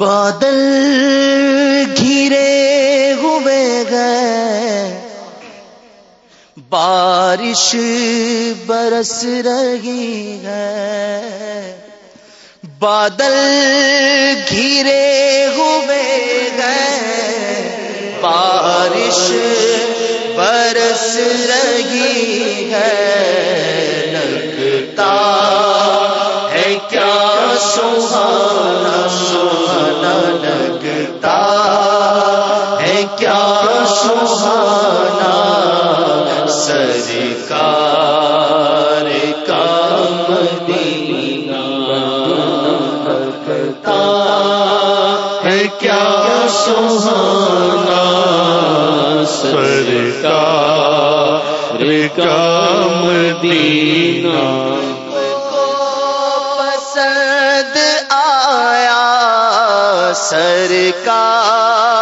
بادل گھیرے ہوئے گئے۔ بارش برس رہی ہے۔ بادل گھیرے ہوئے گئے۔ بارش برس رہی ہے۔ سہانا سرکار کا مدینہ لگتا ہے کیا سہانا سرکار کا مدینہ کو پسند آیا سرکار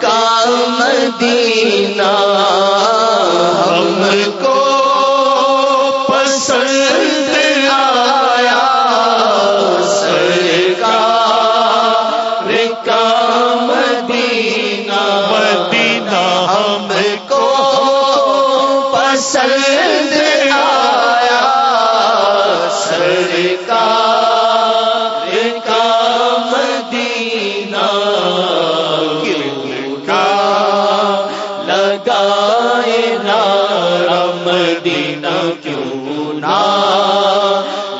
کا مدینہ ہم کو پسند آیا۔ سرکار کا مدینہ مدینہ ہم کو پسند آیا۔ سرکار نہ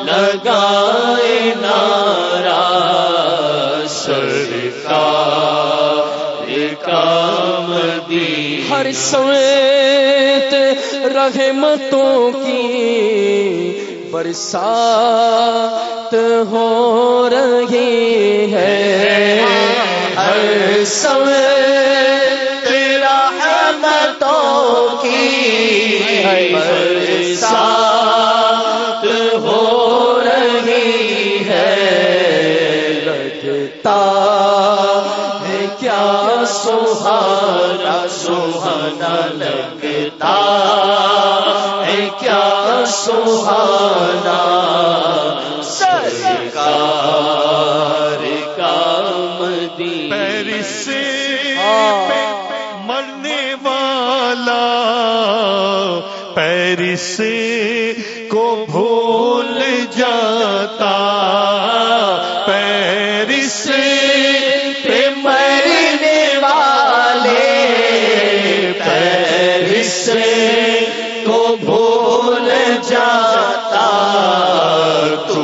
لگائے نارا سرکار کا مدینہ ہر سویت رحمتوں کی برسات ہو رہی ہے۔ ہر سویت رحمتوں کی برسات ہے لگتا ہے کیا سہانا سہانا لگتا ہے کیا سہانا؟ سرکار کا مدینہ۔ پیرس کو بھول جاتا۔ پیرس پہ مرنے والے۔ پیرس کو بھول جاتا۔ تو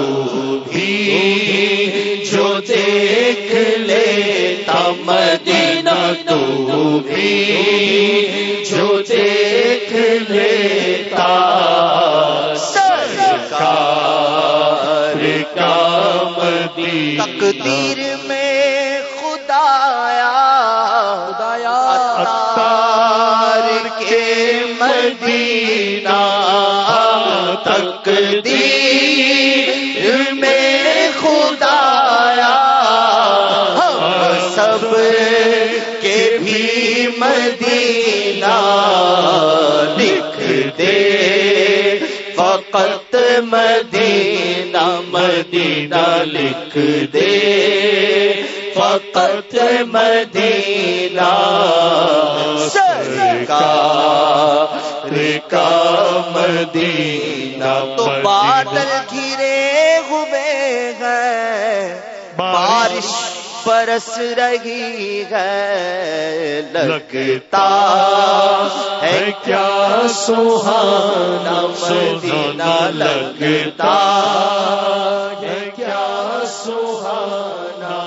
بھی جو دیکھ لیتا مدینہ، تو بھی تقدیر میں خدایا خدایا اتار کے مدینہ تقدیر میں خدایا ہم سب کے بھی مدینہ مدینہ مدینہ لکھ دے۔ فقط مدینہ سرکار کا مدینہ تو بادل گھرے۔ برس رہی ہے، لگتا ہے کیا سہانا مدینہ لگتا ہے؟ کیا سہانا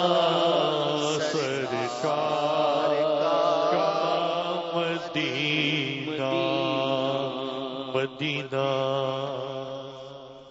سرکار کا مدینہ مدینہ